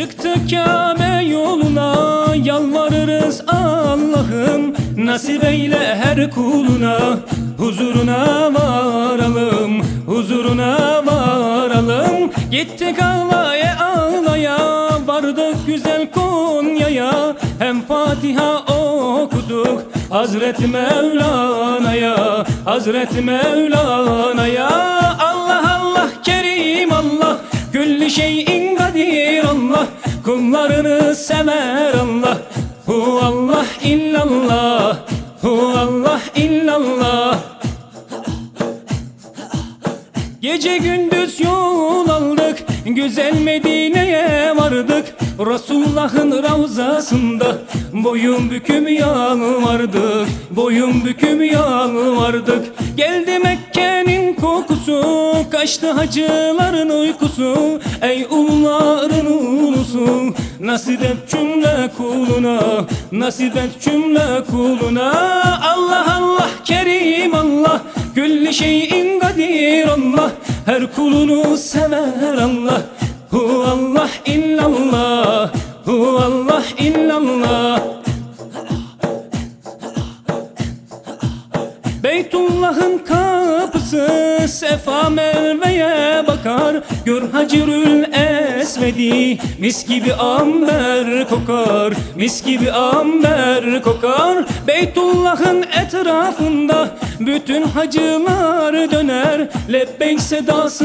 Çıktık Kabe yoluna yalvarırız Allah'ım Nasip eyle her kuluna. Huzuruna varalım Huzuruna varalım. Gittik ağlaya ağlaya Vardık güzel Konya'ya. Hem Fatiha okuduk Hazreti Mevlana'ya Hazreti Mevlana'ya Külli şeyin kadir Allah Kullarını sever Allah. Hu Allah illallah Hu Allah illallah. Gece gündüz yol aldık Güzel Medine'ye vardık Resulullah'ın ravzasında Boyun büküm vardık Boyun büküm vardık Geldi Mekke'nin kokusu Kaçtı hacıların uykusu. Ey ulların ulusu Nasip et cümle kuluna Nasip et cümle kuluna. Allah Allah Kerim Allah Külli şeyin kadir Allah. Her kulunu sever Allah. Hu Allah illallah Beytullah'ın kapısı Sefa Merve'ye bakar. Gör Hacirül Esvedi Mis gibi amber kokar. Mis gibi amber kokar. Beytullah'ın etrafında Bütün hacılar döner. Lebbeyk sedası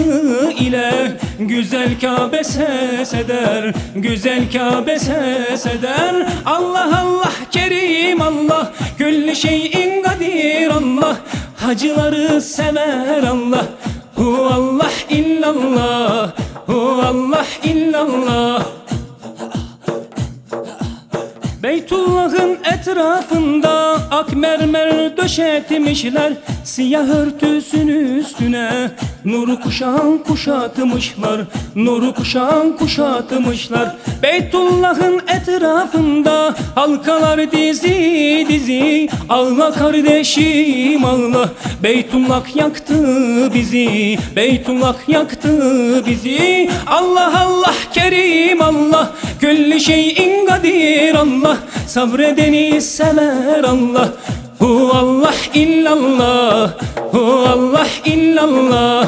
ile Güzel Kabe ses eder. Güzel Kabe ses eder. Allah Allah Kerim Allah. Külli şeyin kadir Allah Hacıları sever Allah. Hu Allah illallah Hu Allah illallah Beytullah'ın etrafında ak mermer döşetmişler Siyah örtüsün üstüne nuru kuşan kuşatmışlar Nuru kuşan kuşatmışlar. Beytullah'ın etrafında halkalar dizi dizi Ağla kardeşim ağla Beytullah yaktı bizi Beytullah yaktı bizi. Allah Allah Kerim Allah Külli şeyin kadir Allah Sabredeni sever Allah. Hu Allah illallah Hu Allah illallah.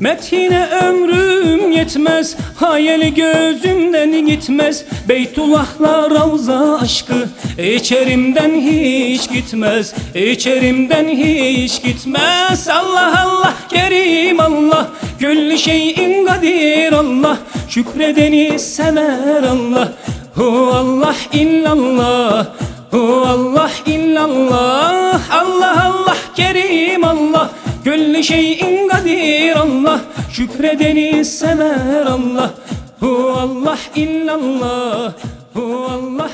Methine ömrüm yetmez Hayali gözümden gitmez. Beytullah'la Ravza aşkı içerimden hiç gitmez. İçerimden hiç gitmez. Allah Allah Kerim Allah Külli şeyin kadir Allah Şükredeni sever Allah. Hu Allah illallah Hu Allah illallah. Allah Allah Kerim Allah Külli şeyin kadir Allah. Şükredeni sever Allah Hu Allah illallah Hu Allah